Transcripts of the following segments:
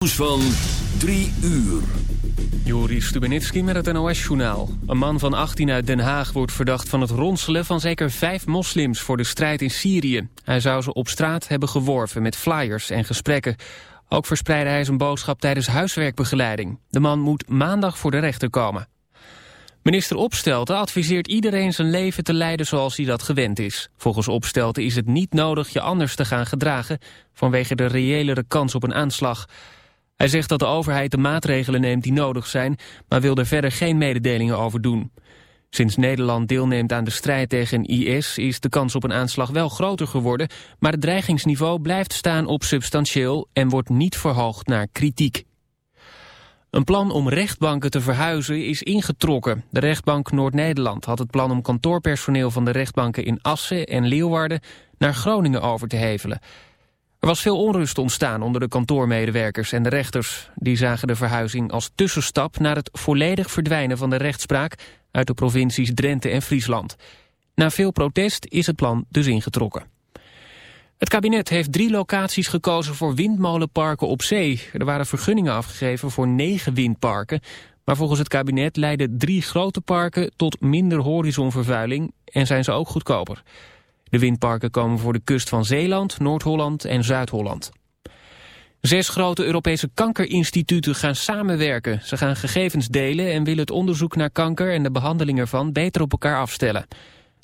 Nieuws van 3 uur. Joris Stubenitski met het NOS-journaal. Een man van 18 uit Den Haag wordt verdacht van het ronselen van zeker vijf moslims voor de strijd in Syrië. Hij zou ze op straat hebben geworven met flyers en gesprekken. Ook verspreidde hij zijn boodschap tijdens huiswerkbegeleiding. De man moet maandag voor de rechter komen. Minister Opstelten adviseert iedereen zijn leven te leiden zoals hij dat gewend is. Volgens Opstelten is het niet nodig je anders te gaan gedragen... vanwege de reëlere kans op een aanslag... Hij zegt dat de overheid de maatregelen neemt die nodig zijn... maar wil er verder geen mededelingen over doen. Sinds Nederland deelneemt aan de strijd tegen IS... is de kans op een aanslag wel groter geworden... maar het dreigingsniveau blijft staan op substantieel... en wordt niet verhoogd naar kritiek. Een plan om rechtbanken te verhuizen is ingetrokken. De rechtbank Noord-Nederland had het plan om kantoorpersoneel van de rechtbanken in Assen en Leeuwarden naar Groningen over te hevelen. Er was veel onrust ontstaan onder de kantoormedewerkers en de rechters. Die zagen de verhuizing als tussenstap naar het volledig verdwijnen van de rechtspraak uit de provincies Drenthe en Friesland. Na veel protest is het plan dus ingetrokken. Het kabinet heeft drie locaties gekozen voor windmolenparken op zee. Er waren vergunningen afgegeven voor negen windparken. Maar volgens het kabinet leiden drie grote parken tot minder horizonvervuiling en zijn ze ook goedkoper. De windparken komen voor de kust van Zeeland, Noord-Holland en Zuid-Holland. Zes grote Europese kankerinstituten gaan samenwerken. Ze gaan gegevens delen en willen het onderzoek naar kanker en de behandeling ervan beter op elkaar afstellen.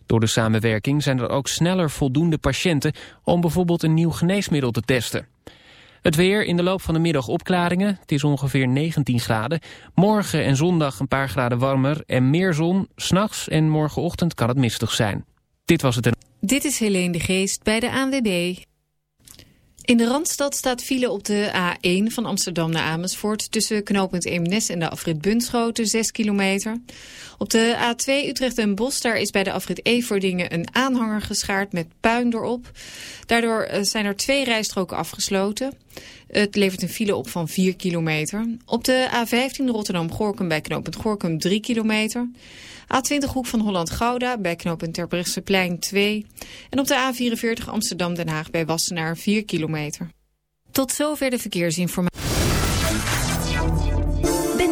Door de samenwerking zijn er ook sneller voldoende patiënten om bijvoorbeeld een nieuw geneesmiddel te testen. Het weer in de loop van de middag opklaringen. Het is ongeveer 19 graden. Morgen en zondag een paar graden warmer en meer zon. S'nachts en morgenochtend kan het mistig zijn. Dit was het. Dit is Helene de Geest bij de ANWB. In de Randstad staat file op de A1 van Amsterdam naar Amersfoort... tussen knooppunt Eemnes en de afrit Bunschoten, 6 kilometer. Op de A2 Utrecht en Bos, daar is bij de afrit Everdingen een aanhanger geschaard met puin erop. Daardoor eh, zijn er twee rijstroken afgesloten. Het levert een file op van 4 kilometer. Op de A15 Rotterdam-Gorkum bij knooppunt Gorkum 3 kilometer... A20 Hoek van Holland-Gouda bij knooppunt Terbrechtseplein 2. En op de A44 Amsterdam-Den Haag bij Wassenaar 4 kilometer. Tot zover de verkeersinformatie.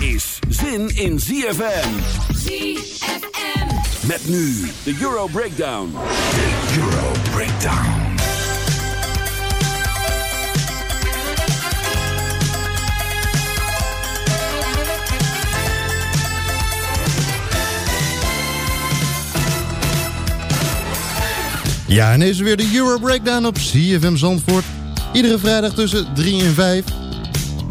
is zin in ZFM. ZFM. Met nu de Euro Breakdown. De Euro Breakdown. Ja, en is er weer de Euro Breakdown op CFM Zandvoort. Iedere vrijdag tussen 3 en 5.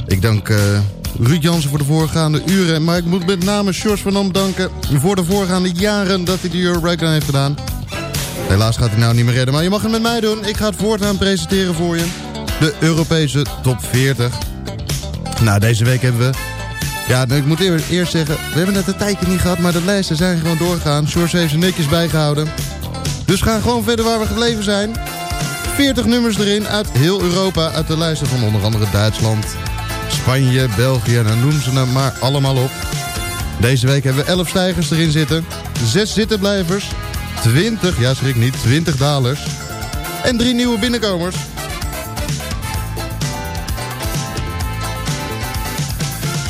Ik dank uh, Ruud Jansen voor de voorgaande uren. Maar ik moet met name George van Am danken voor de voorgaande jaren dat hij de Euro Breakdown heeft gedaan. Helaas gaat hij nou niet meer redden, maar je mag het met mij doen. Ik ga het voortaan presenteren voor je. De Europese top 40. Nou, deze week hebben we... Ja, ik moet eerst zeggen, we hebben net een tijdje niet gehad, maar de lijsten zijn gewoon doorgegaan. George heeft ze netjes bijgehouden. Dus gaan gewoon verder waar we gebleven zijn. 40 nummers erin uit heel Europa, uit de lijsten van onder andere Duitsland, Spanje, België, dan noem ze nou maar allemaal op. Deze week hebben we 11 stijgers erin zitten, 6 zittenblijvers, 20, ja schrik niet, 20 dalers en 3 nieuwe binnenkomers.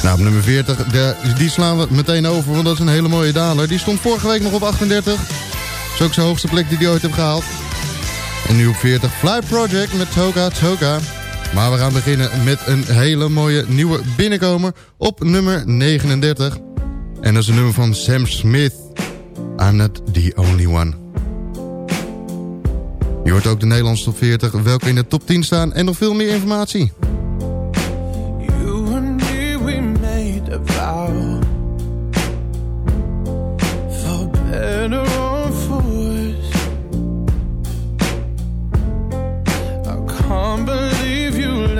Nou, op nummer 40, de, die slaan we meteen over, want dat is een hele mooie daler. Die stond vorige week nog op 38. Dat is ook zijn hoogste plek die hij ooit heeft gehaald. En nu op 40, Fly Project met Toka Toka. Maar we gaan beginnen met een hele mooie nieuwe binnenkomer op nummer 39. En dat is een nummer van Sam Smith. I'm not the only one. Je hoort ook de Nederlandse top 40, welke in de top 10 staan en nog veel meer informatie.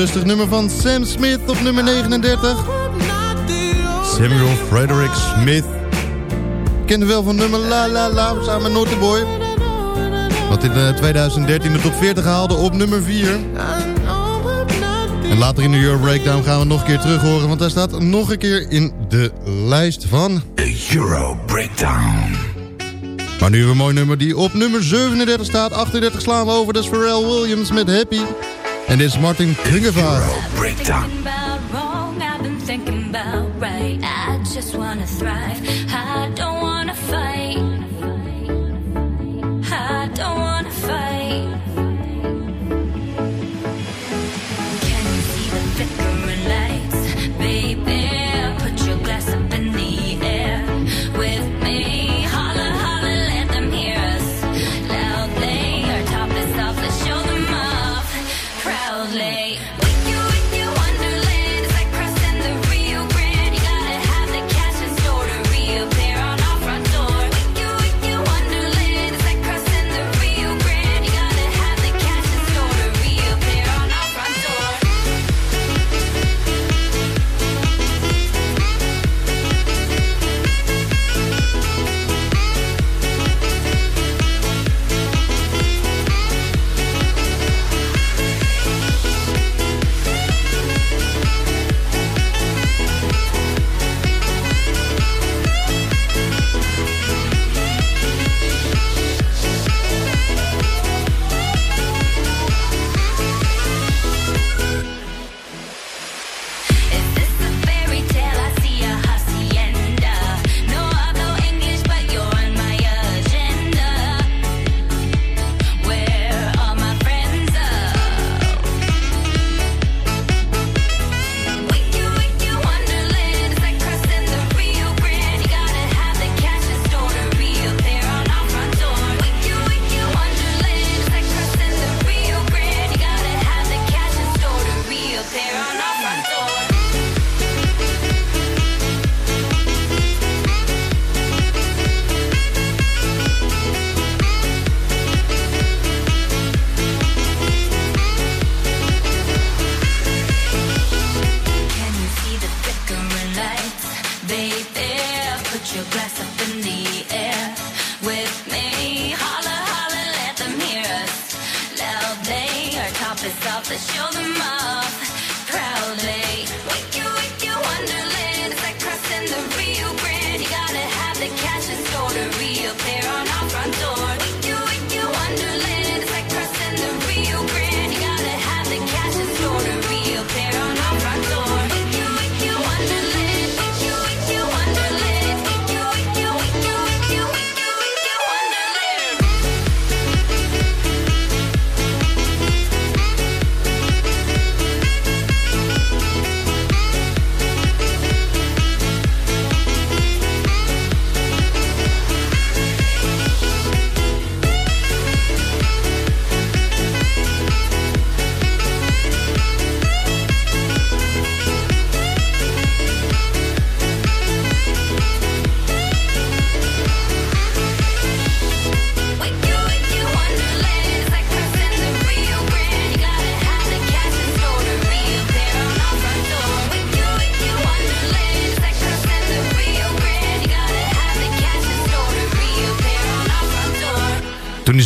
rustig nummer van Sam Smith op nummer 39. I'm not the only Samuel Frederick Smith. Kende wel van nummer La La La samen met Naughty Boy. Wat in eh, 2013 de top 40 haalde op nummer 4. I know I'm not the En later in de Euro Breakdown gaan we nog een keer terug horen. Want hij staat nog een keer in de lijst van... De Euro Breakdown. Maar nu hebben we een mooi nummer die op nummer 37 staat. 38 slaan we over. Dat is Pharrell Williams met Happy. En dit is Martin Klingevaar. Euro Breakdown. Thinking about wrong, I've been thinking about right. I just wanna thrive. I don't wanna fight.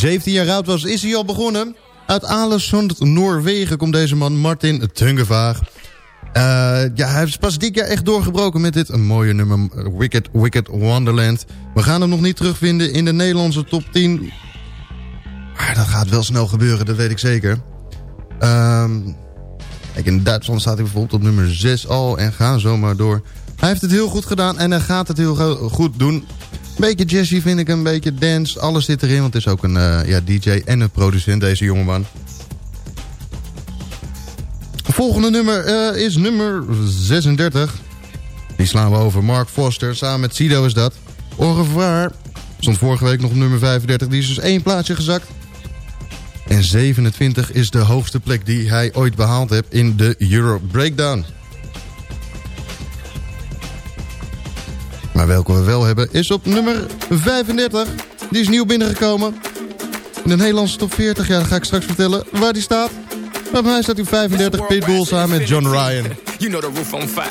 17 jaar oud was, is hij al begonnen. Uit Alesund, Noorwegen, komt deze man Martin Tungevaag. Eh, ja, hij is pas dit jaar echt doorgebroken met dit een mooie nummer Wicked, Wicked Wonderland. We gaan hem nog niet terugvinden in de Nederlandse top 10. Maar dat gaat wel snel gebeuren, dat weet ik zeker. Ehm, kijk, in Duitsland staat hij bijvoorbeeld op nummer 6 al en ga zo maar door. Hij heeft het heel goed gedaan en hij gaat het heel go- goed doen. Beetje jazzy vind ik, een beetje dance. Alles zit erin, want het is ook een eh, ja, DJ en een producent, deze jongeman. Volgende nummer eh, is nummer 36. Die slaan we over. Mark Foster, samen met Sido is dat. Au. Stond vorige week nog op nummer 35. Die is dus één plaatsje gezakt. En 27 is de hoogste plek die hij ooit behaald heeft in de Euro Breakdown. Maar welke we wel hebben is op nummer 35. Die is nieuw binnengekomen. In de Nederlandse top 40. Ja, dat ga ik straks vertellen waar die staat. Bij mij staat hij 35 Pitbull samen met John Ryan. You know the roof on fire.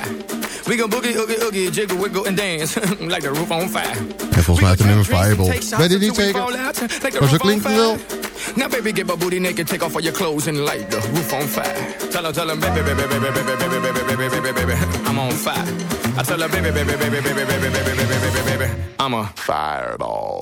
We gon' boogie, oogie, oogie, jiggle, wiggle and dance like the roof on fire. En volgens mij de nummer Fireball. Weet je niet zeker? Maar zo klinkt het wel. Now baby, get my booty naked, take off all your clothes and light the roof on fire. Tell her, tell her, baby, baby, baby, baby, baby, baby, baby, baby, baby, baby, I'm on fire. I tell her, baby, baby, baby, baby, baby, baby, baby, baby, baby, baby, I'm a fireball.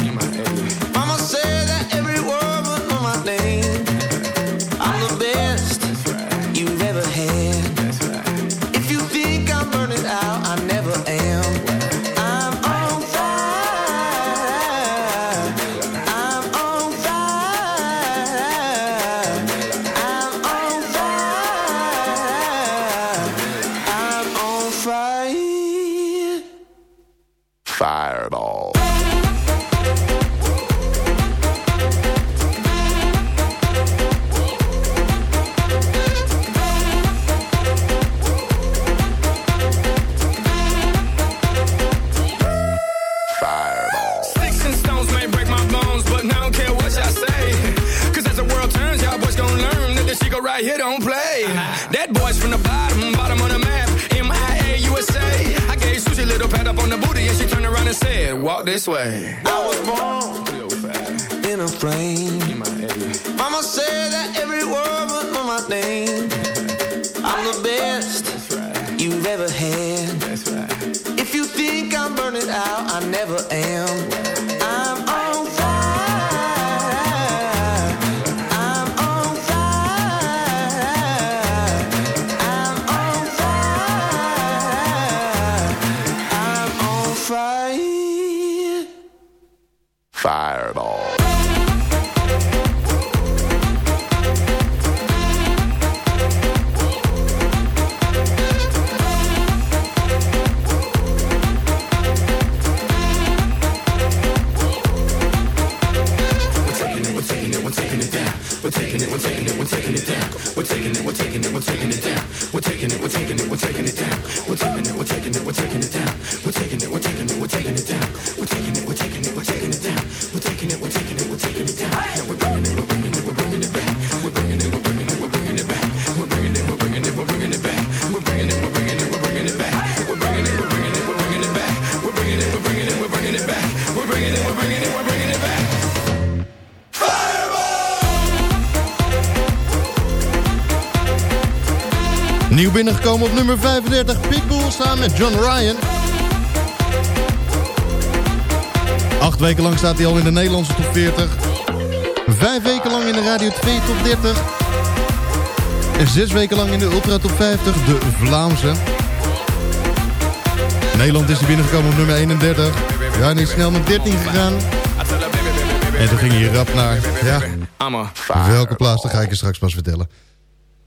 Nieuw binnengekomen op nummer 35. Pitbull samen met John Ryan. Acht weken lang staat hij al in de Nederlandse top 40. Vijf weken lang in de Radio 2 top 30. En zes weken lang in de Ultra Top 50, de Vlaamse. Nederland is hij binnengekomen op nummer 31. Ja, en is snel naar 13 gegaan. En toen ging hij rap naar... Ja, welke plaats, dat ga ik je straks pas vertellen.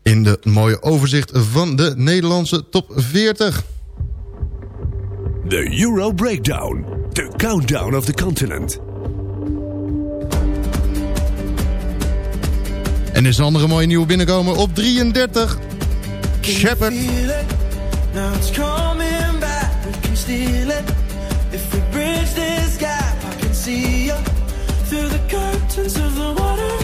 In de mooie overzicht van de Nederlandse top 40. The Euro Breakdown. The countdown of the continent. En er is een andere mooie nieuwe binnenkomen op 33. Shepard. Now it's coming back, we can steal it. If we bridge this gap, I can see you through the curtains of the waterfall.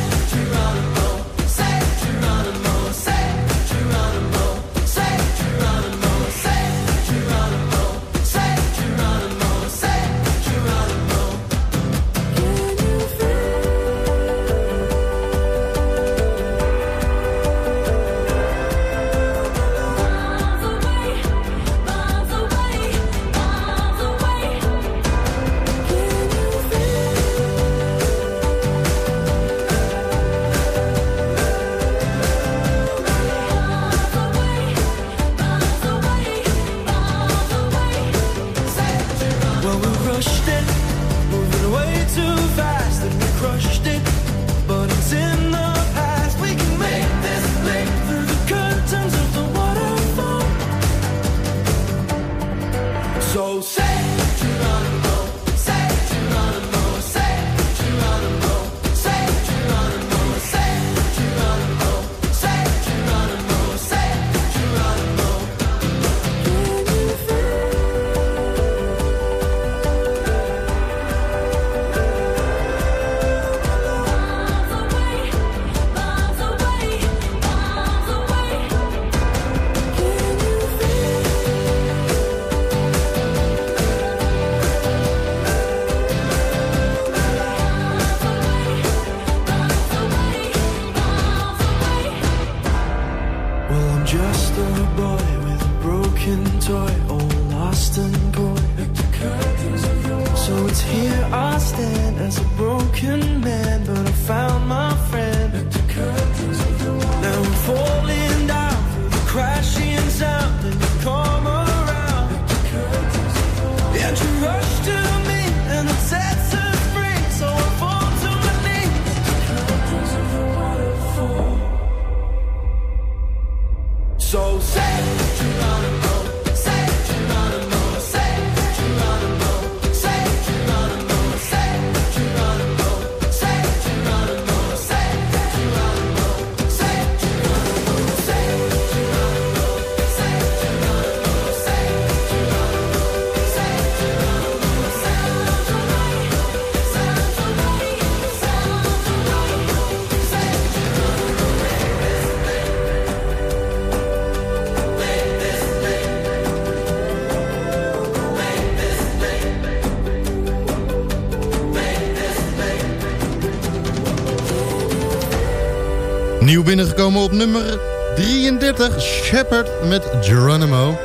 Nieuw binnengekomen op nummer 33. Shepard met Geronimo.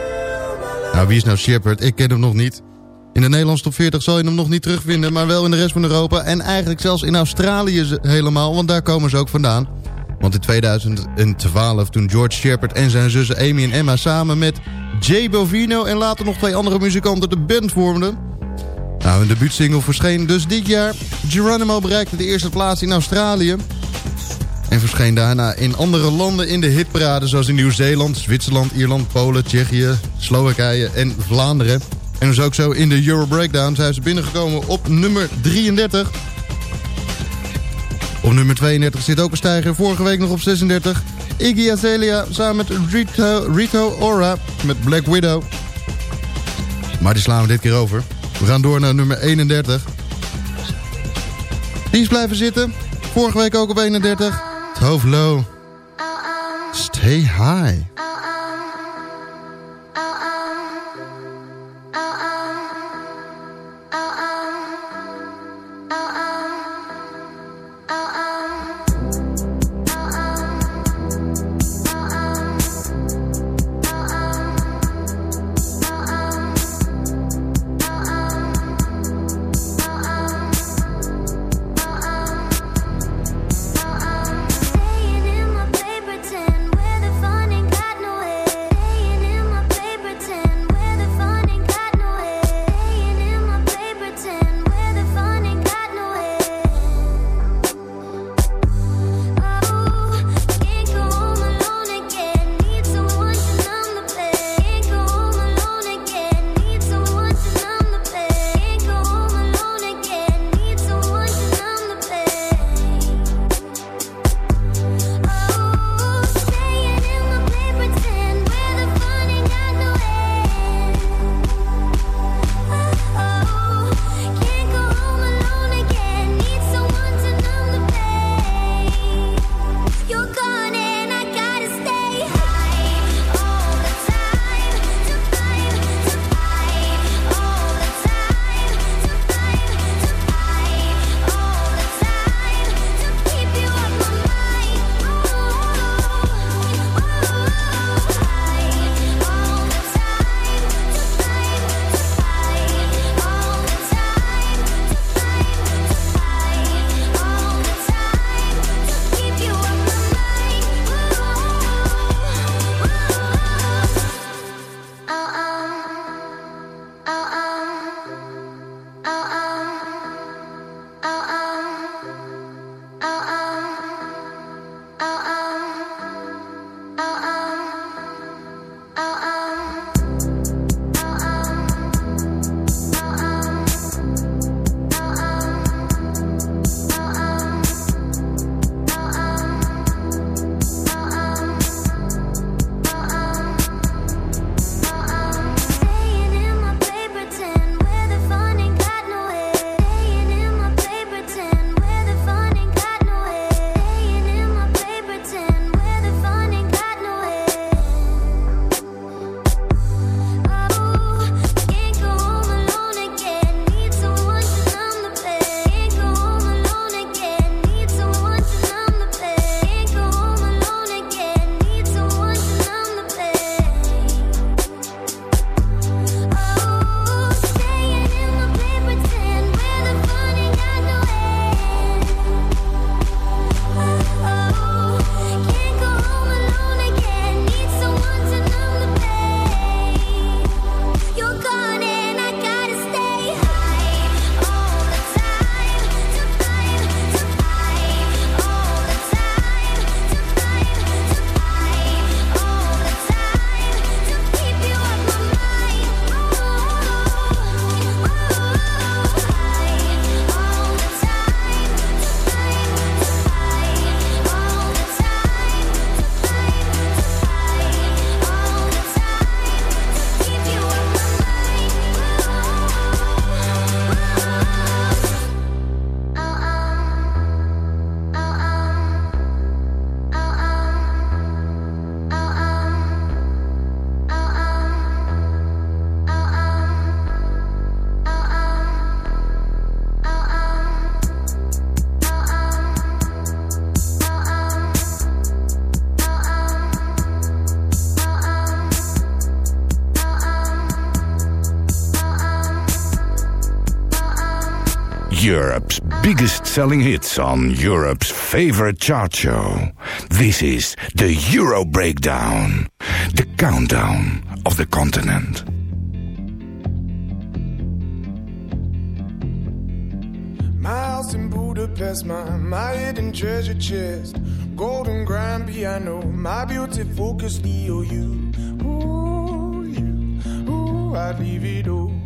Nou, wie is nou Shepard? Ik ken hem nog niet. In de Nederlandse top 40 zal je hem nog niet terugvinden... maar wel in de rest van Europa en eigenlijk zelfs in Australië helemaal... want daar komen ze ook vandaan. Want in 2012, toen George Shepard en zijn zussen Amy en Emma... samen met Jay Bovino en later nog twee andere muzikanten de band vormden... Nou, hun debuutsingle verscheen dus dit jaar. Geronimo bereikte de eerste plaats in Australië... En verscheen daarna in andere landen in de hitparade... zoals in Nieuw-Zeeland, Zwitserland, Ierland, Polen, Tsjechië, Slowakije en Vlaanderen. En dus ook zo in de Euro Breakdown zijn ze binnengekomen op nummer 33. Op nummer 32 zit ook een stijger, vorige week nog op 36. Iggy Azalea samen met Rito, Ora met Black Widow. Maar die slaan we dit keer over. We gaan door naar nummer 31. Die is blijven zitten. Vorige week ook op 31. Tovlo. Stay high. Europe's biggest selling hits on Europe's favorite chart show. This is the Euro Breakdown, the countdown of the continent. My house in Budapest, my, my hidden treasure chest, golden grand piano, my beauty focus, Leo, you. Ooh, you, ooh, I'd leave it all.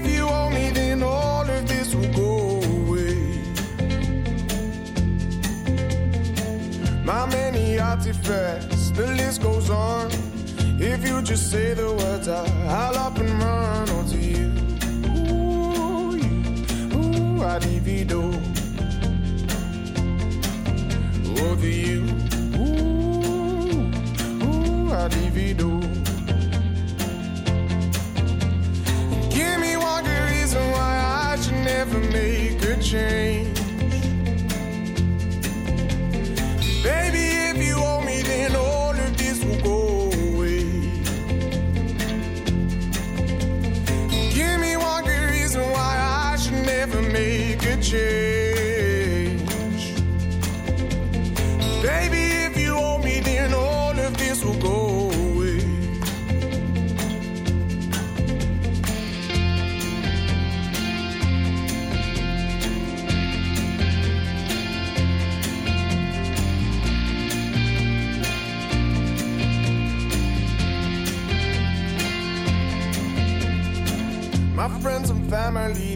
if you owe me, then all of this will go away. My many artifacts, the list goes on. If you just say the words, I'll up and run onto you. Ooh, you, ooh, I'd you, ooh, ooh, I'd. Reason why I should never make a change.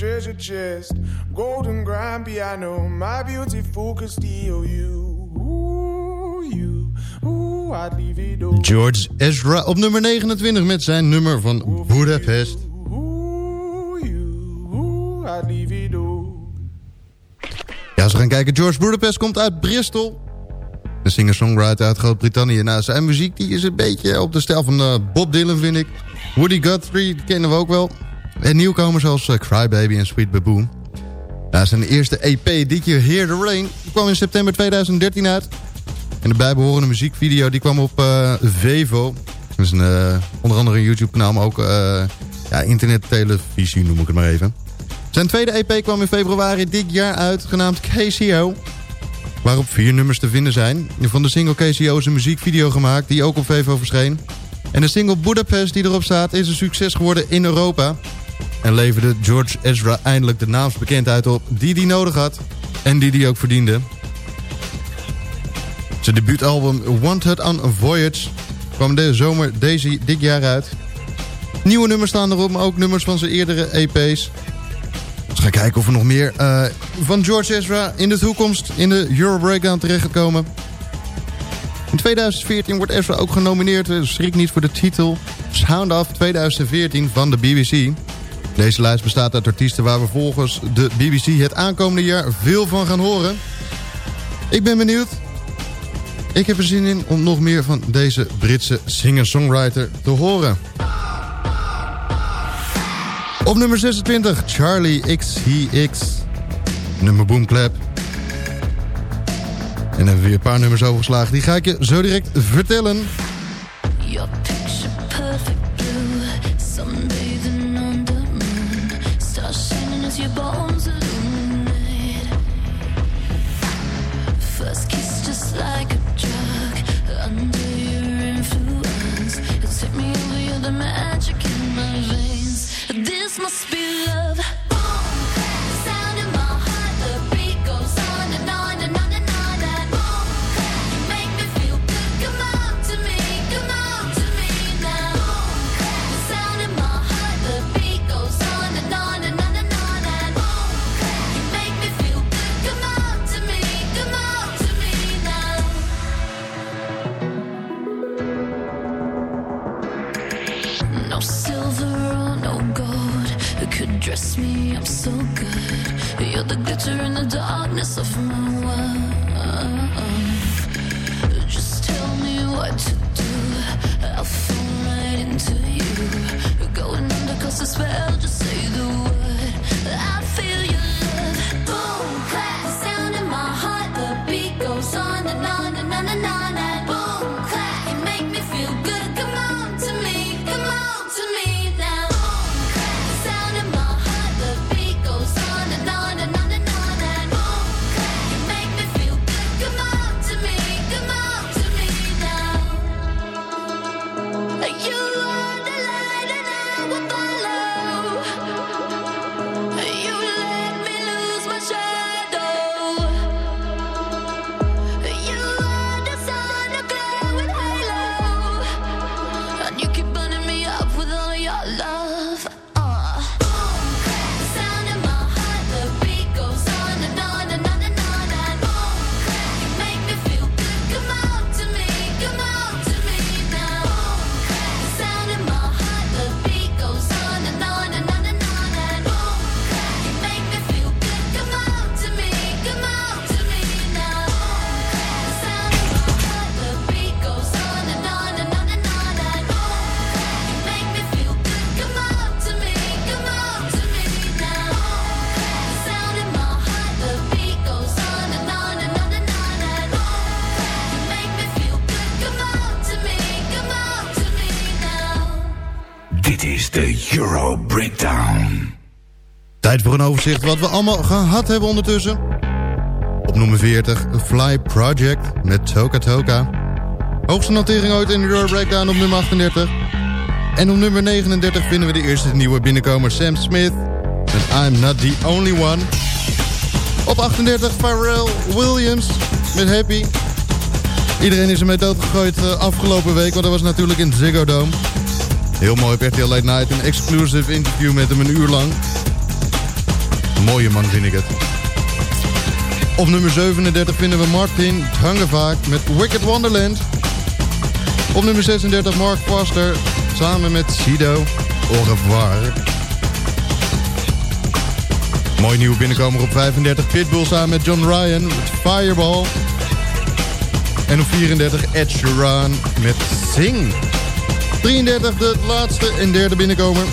Treasure chest, golden grand piano, my beautiful you, ooh, you, ooh, I'd leave it all. George Ezra op nummer 29 met zijn nummer van Budapest. Ooh, I'd leave it all. Ja, als we gaan kijken. George Budapest komt uit Bristol. Een singer-songwriter uit Groot-Brittannië. Nou, zijn muziek die is een beetje op de stijl van eh, Bob Dylan, vind ik. Woody Guthrie, die kennen we ook wel. En nieuwkomers zoals eh, Crybaby en Sweet Baboon. Nou, zijn eerste EP, Did You Hear The Rain, kwam in september 2013 uit. En de bijbehorende muziekvideo die kwam op eh, Vevo. Dat is een, eh, onder andere een YouTube-kanaal, maar ook uh, ja, internettelevisie noem ik het maar even. Zijn tweede EP kwam in februari dit jaar uit, genaamd KCO. Waarop vier nummers te vinden zijn. Van de single KCO is een muziekvideo gemaakt die ook op Vevo verscheen. En de single Budapest die erop staat is een succes geworden in Europa. En leverde George Ezra eindelijk de naamsbekendheid op die hij nodig had. En die hij ook verdiende. Zijn debuutalbum Wanted on a Voyage kwam de zomer deze, dit jaar uit. Nieuwe nummers staan erop, maar ook nummers van zijn eerdere EP's. Dus we gaan kijken of er nog meer uh, van George Ezra in de toekomst in de Euro Breakdown terechtgekomen. In 2014 wordt Ezra ook genomineerd, dus schrik niet voor de titel Sound of 2014 van de BBC. Deze lijst bestaat uit artiesten waar we volgens de BBC het aankomende jaar veel van gaan horen. Ik ben benieuwd. Ik heb er zin in om nog meer van deze Britse singer-songwriter te horen. Op nummer 26, Charlie XCX. Nummer Boomclap. En hebben we weer een paar nummers overgeslagen. Die ga ik je zo direct vertellen. De Euro Breakdown. Tijd voor een overzicht wat we allemaal gehad hebben ondertussen. Op nummer 40, Fly Project met Toka Toka. Hoogste notering ooit in de Euro Breakdown op nummer 38. En op nummer 39 vinden we de eerste nieuwe binnenkomer Sam Smith met I'm Not The Only One. Op 38 Pharrell Williams met Happy. Iedereen is ermee doodgegooid uh, afgelopen week, want dat was natuurlijk in Ziggo Dome. Heel mooi op RTL Late Night, een exclusive interview met hem een uur lang. Mooie man vind ik het. Op nummer 37 vinden we Martin Hangevaak met Wicked Wonderland. Op nummer 36 Mark Foster samen met Sido Au revoir. Mooi nieuwe binnenkomer op 35 Pitbull samen met John Ryan met Fireball. En op 34 Ed Sheeran met Sing. 33 de laatste en derde binnenkomer.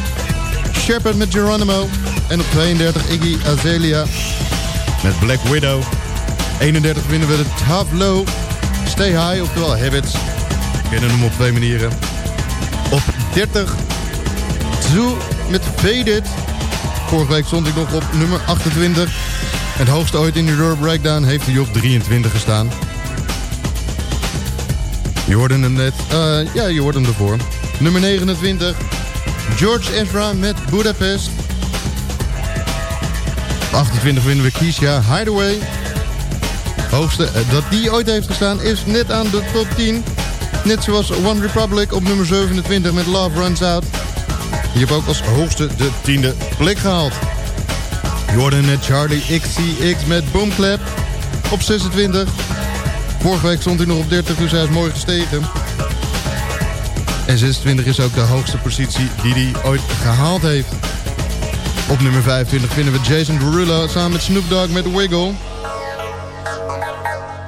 Shepard met Geronimo. En op 32 Iggy Azalea met Black Widow. 31 vinden we de Tough Low. Stay High, oftewel Habits. We kennen hem op twee manieren. Op 30 Zoo met Faded. Vorige week stond ik nog op nummer 28. Het hoogste ooit in de Euro Breakdown heeft hij op 23 gestaan. Je hoorde hem net. Uh, ja, je hoort hem ervoor. Nummer 29. George Ezra met Budapest. 28 vinden we Keisha Hideaway. Hoogste uh, dat die ooit heeft gestaan is net aan de top 10. Net zoals One Republic op nummer 27 met Love Runs Out. Die heeft ook als hoogste de tiende plek gehaald. Jordan net Charlie XCX met Boomclap op 26. Vorige week stond hij nog op 30, dus hij is mooi gestegen. En 26 is ook de hoogste positie die hij ooit gehaald heeft. Op nummer 25 vinden we Jason Derulo samen met Snoop Dogg met Wiggle.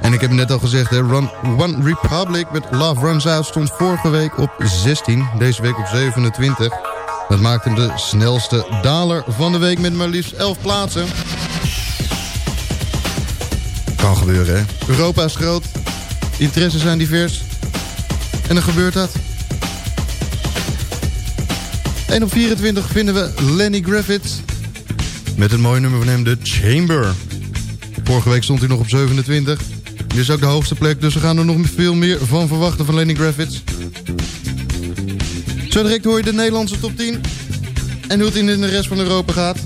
En ik heb net al gezegd, hè, Run, One Republic met Love Runs Out stond vorige week op 16. Deze week op 27. Dat maakt hem de snelste daler van de week met maar liefst 11 plaatsen. Kan gebeuren, hè. Europa is groot. Interesses zijn divers. En dan gebeurt dat. En op 24 vinden we Lenny Griffiths. Met een mooi nummer van hem, The Chamber. Vorige week stond hij nog op 27. Dit is ook de hoogste plek, dus we gaan er nog veel meer van verwachten van Lenny Griffiths. Zo direct hoor je de Nederlandse top 10. En hoe het in de rest van Europa gaat.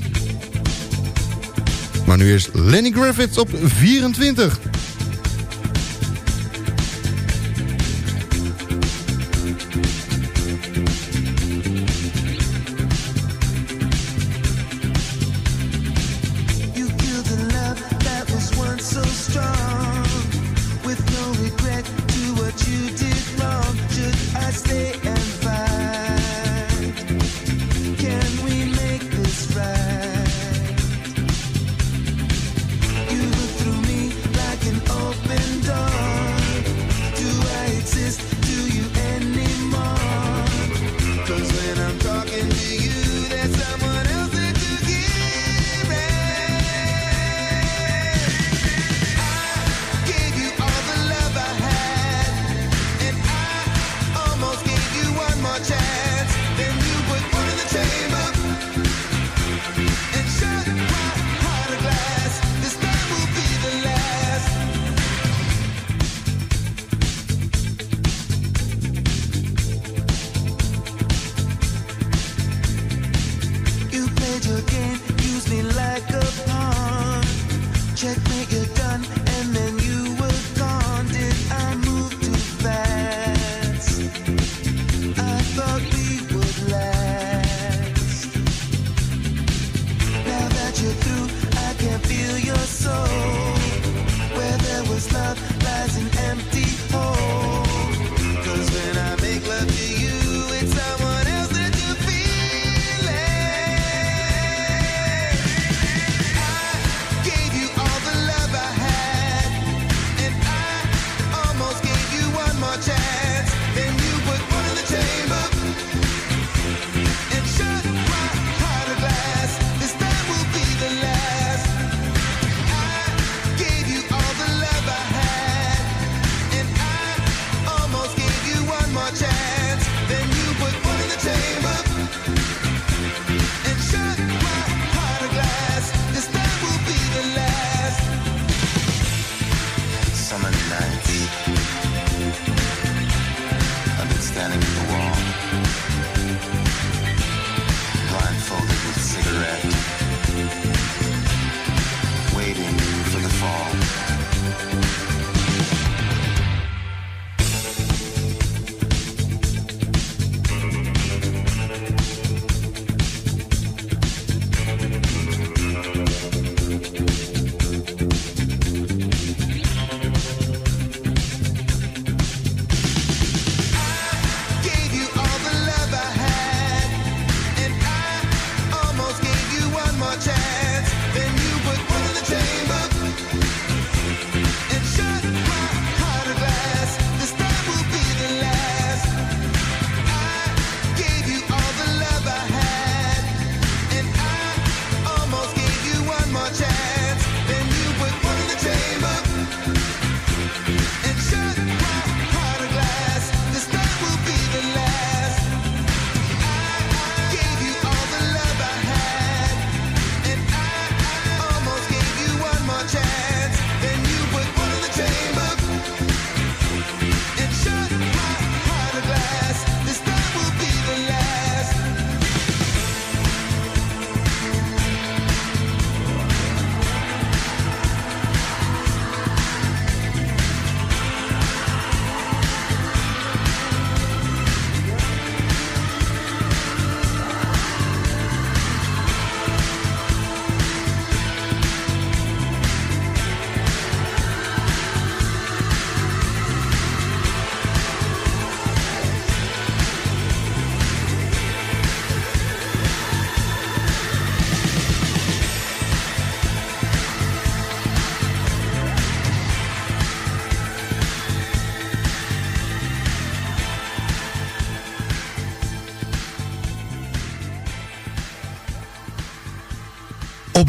Maar nu is Lenny Griffiths op 24.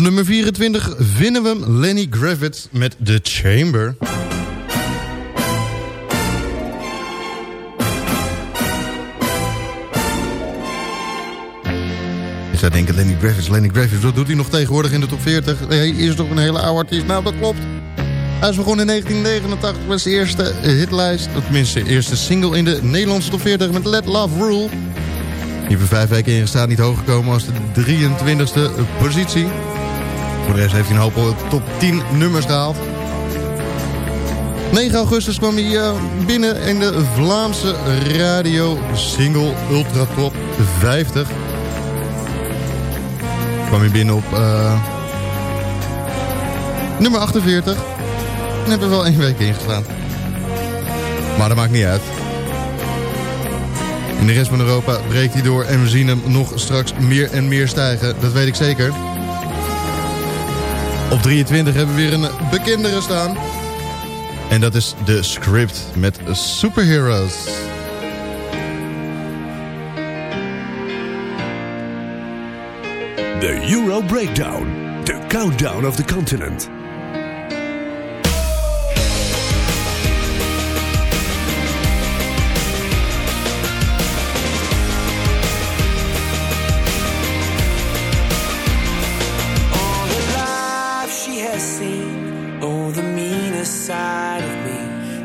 Nummer 24 vinden we Lenny Gravitz met The Chamber. Je zou denken, Lenny Gravitz, Lenny Gravitz, wat doet hij nog tegenwoordig in de top 40? Hij is toch een hele oude artiest? Nou, dat klopt. Hij is begonnen in 1989 met zijn eerste hitlijst. Tenminste, eerste single in de Nederlandse top 40 met Let Love Rule. Hier voor vijf weken ingestaan, niet hoog gekomen als de 23e positie. Voor de rest heeft hij een hoop op top 10 nummers gehaald. 9 augustus kwam hij uh, binnen in de Vlaamse radio single Ultra Top 50. Kwam hij binnen op uh, nummer 48. En hebben we wel één week ingestaan. Maar dat maakt niet uit. In de rest van Europa breekt hij door en we zien hem nog straks meer en meer stijgen. Dat weet ik zeker. Op 23 hebben we weer een bekendere staan. En dat is de script met Superheroes. The Euro Breakdown. The countdown of the continent.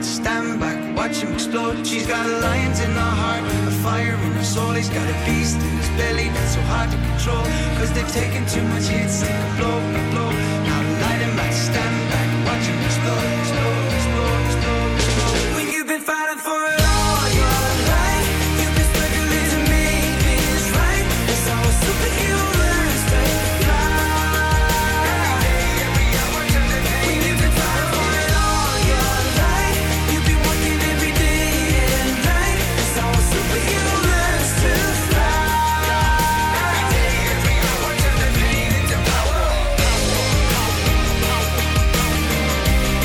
Stand back, watch him explode. She's got a lion in her heart, a fire in her soul. He's got a beast in his belly that's so hard to control. Cause they've taken too much hits, they go blow blow. Now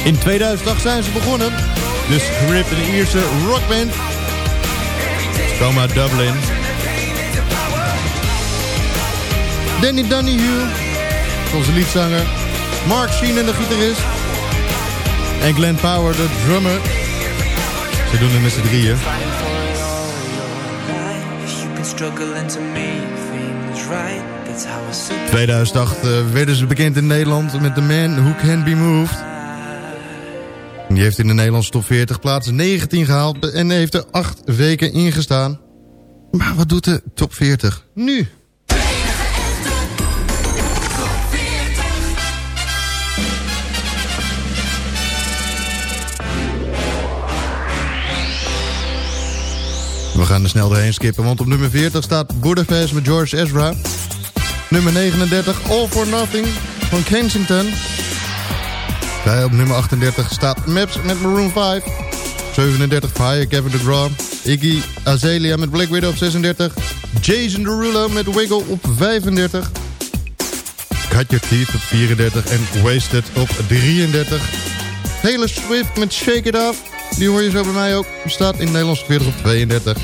In 2008 zijn ze begonnen. De Script, een Ierse rockband. Ze komen uit Dublin. Danny Donahue, onze liedzanger. Mark Sheen, de gitarist. En Glenn Power, de drummer. Ze doen het met z'n drieën. You've been struggling to make things right. That's how a super 2008 eh, werden ze bekend in Nederland met The Man Who Can Be Moved. Die heeft in de Nederlandse top 40 plaats 19 gehaald en heeft er 8 weken ingestaan. Maar wat doet de top 40 nu? We gaan er snel doorheen skippen, want op nummer 40 staat Budapest met George Ezra. Nummer 39, All for Nothing van Kensington. Bij op nummer 38 staat Maps met Maroon 5. 37, Fire, Kevin DeGraw. Iggy Azalea met Black Widow op 36. Jason Derulo met Wiggle op 35. Cut Your Teeth op 34 en Wasted op 33. Taylor Swift met Shake It Off. Die hoor je zo bij mij ook. Staat in Nederlands 40 op 32.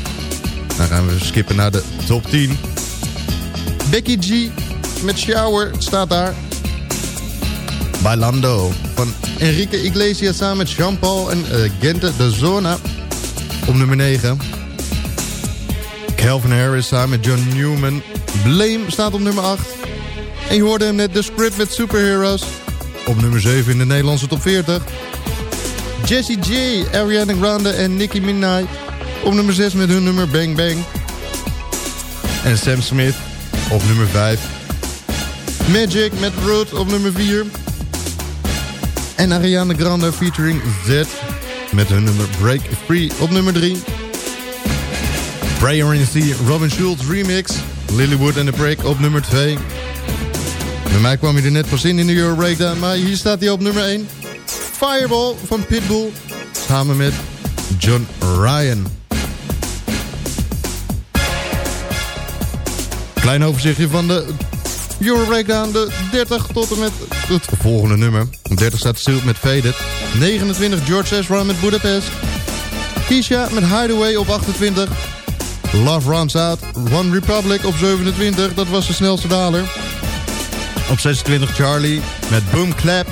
Dan gaan we skippen naar de top 10. Becky G met Shower staat daar. Bailando van Enrique Iglesias samen met Jean-Paul en uh, Gente de Zona op nummer 9. Calvin Harris samen met John Newman. Blame staat op nummer 8. En je hoorde hem net, The Script met Superheroes. Op nummer 7 in de Nederlandse top 40. Jessie J, Ariana Grande en Nicki Minaj. Op nummer 6 met hun nummer Bang Bang. En Sam Smith op nummer 5. Magic met Road op nummer 4. En Ariana Grande featuring Z met hun nummer Break Free op nummer 3. Prayer in Sea, Robin Schulz remix. Lilywood en The Break op nummer 2. Bij mij kwam je er net pas in in de Euro Breakdown, maar hier staat hij op nummer 1. Fireball van Pitbull, samen met John Ryan. Klein overzichtje van de Euro Breakdown, de 30 tot en met het volgende nummer. Op 30 staat Stil met Faded. 29 George Ezra met Budapest. Keisha met Hideaway op 28. Love Runs Out, One Republic op 27. Dat was de snelste daler. Op 26 Charlie met Boom Clap.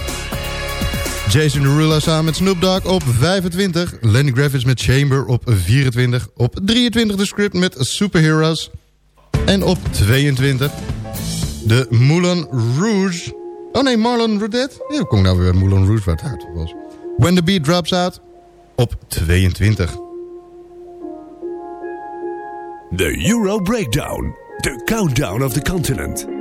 Jason Derulo samen met Snoop Dogg op 25. Lenny Kravitz met Chamber op 24. Op 23 de script met Superheroes. En op 22 de Moulin Rouge. Oh nee, Marlon Rudet. Ja, kom nou weer Moulin Rouge waar het uit was. When the Beat Drops Out op 22. The Euro Breakdown. The countdown of the continent.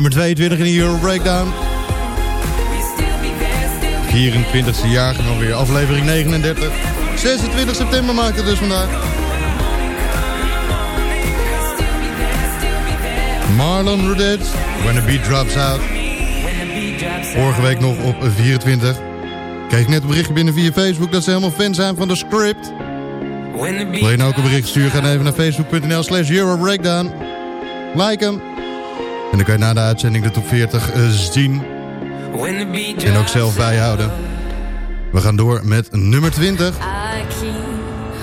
Nummer 22 in de Euro Breakdown. 24e jaar gaan alweer, aflevering 39. 26 september maakt het dus vandaag. Marlon Rudet, When the Beat Drops Out. Vorige week nog op 24. Kreeg ik net een berichtje binnen via Facebook dat ze helemaal fan zijn van de script. Wil je nou ook een bericht sturen? Ga even naar facebook.nl slash Euro Breakdown. Like hem. En dan kan je na de uitzending de top 40 eh, zien. En ook zelf bijhouden. We gaan door met nummer 20.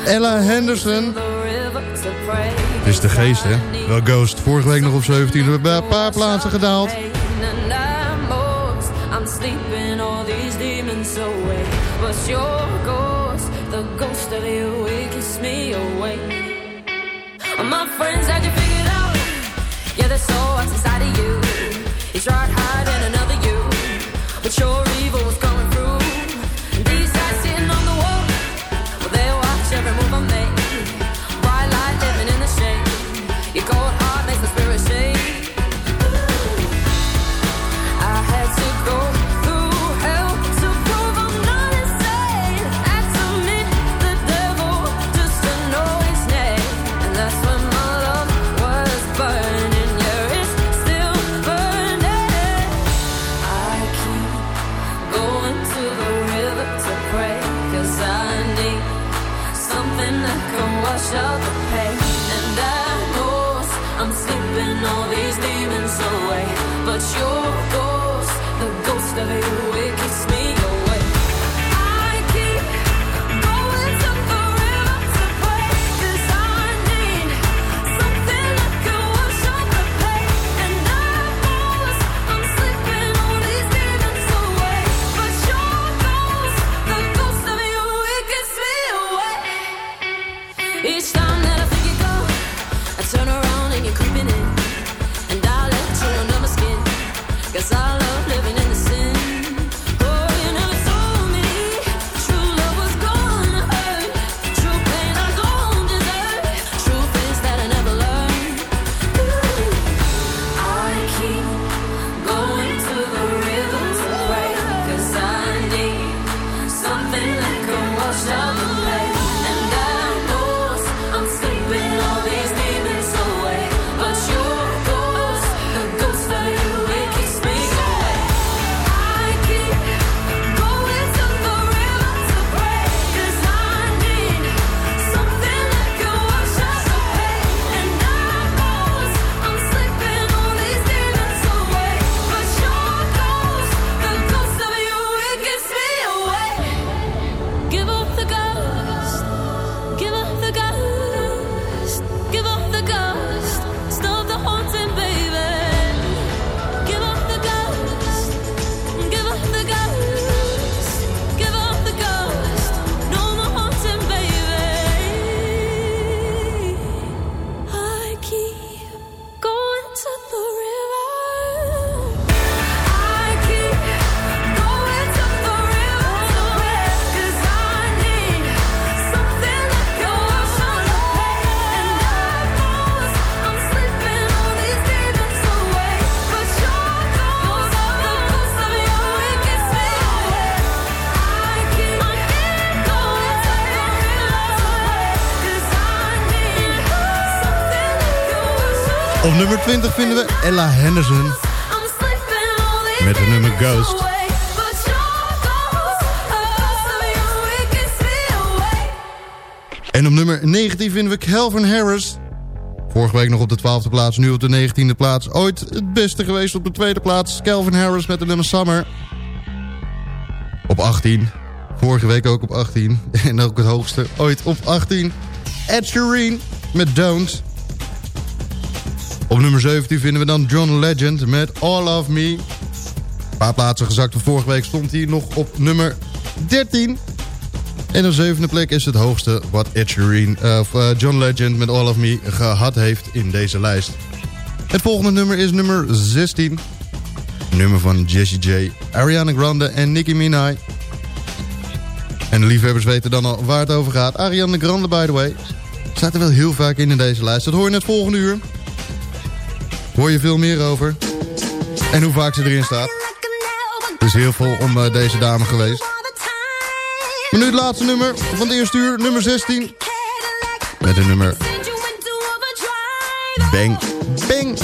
Ella Henderson. Het is de geest, hè? Wel Ghost. Vorige week nog op 17. We hebben een paar plaatsen gedaald. Your ghost, the ghost of me nummer 20 vinden we Ella Henderson. Met het nummer Ghost. En op nummer 19 vinden we Calvin Harris. Vorige week nog op de 12e plaats, nu op de 19e plaats. Ooit het beste geweest op de tweede plaats. Calvin Harris met de nummer Summer. Op 18. Vorige week ook op 18. En ook het hoogste ooit op 18. Ed met Don't. Op nummer 17 vinden we dan John Legend met All of Me. Een paar plaatsen gezakt. Van vorige week stond hij nog op nummer 13. En op zevende plek is het hoogste wat Ed Sheeran, eh, eh, John Legend met All of Me gehad heeft in deze lijst. Het volgende nummer is nummer 16. Nummer van Jessie J, Ariana Grande en Nicki Minaj. En de liefhebbers weten dan al waar het over gaat. Ariana Grande, by the way, staat er wel heel vaak in in deze lijst. Dat hoor je in het volgende uur. Hoor je veel meer over. En hoe vaak ze erin staat. Is heel veel om eh, deze dame geweest. Maar nu het laatste nummer van het eerste uur, nummer 16. Met de nummer... Bang, bang.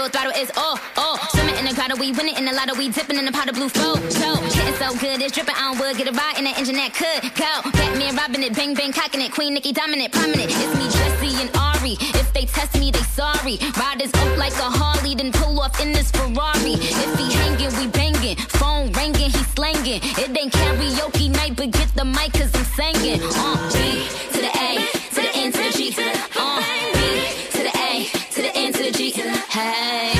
Full throttle, it's all, all. Swimming in the grotto, we winning in the lotto, we dipping in the pot of blue flow. So, getting so good, it's dripping on wood, get a ride in the engine that could go. Batman robbing it, bang bang cocking it, Queen Nikki dominant, prominent. It's me, Jesse and Ari. If they test me, they sorry. Riders up like a Harley, then pull off in this Ferrari. If he hanging, we banging. Phone ringing, he slanging. It ain't karaoke night, but get the mic, cause I'm singing. Uh, B to the A, hey.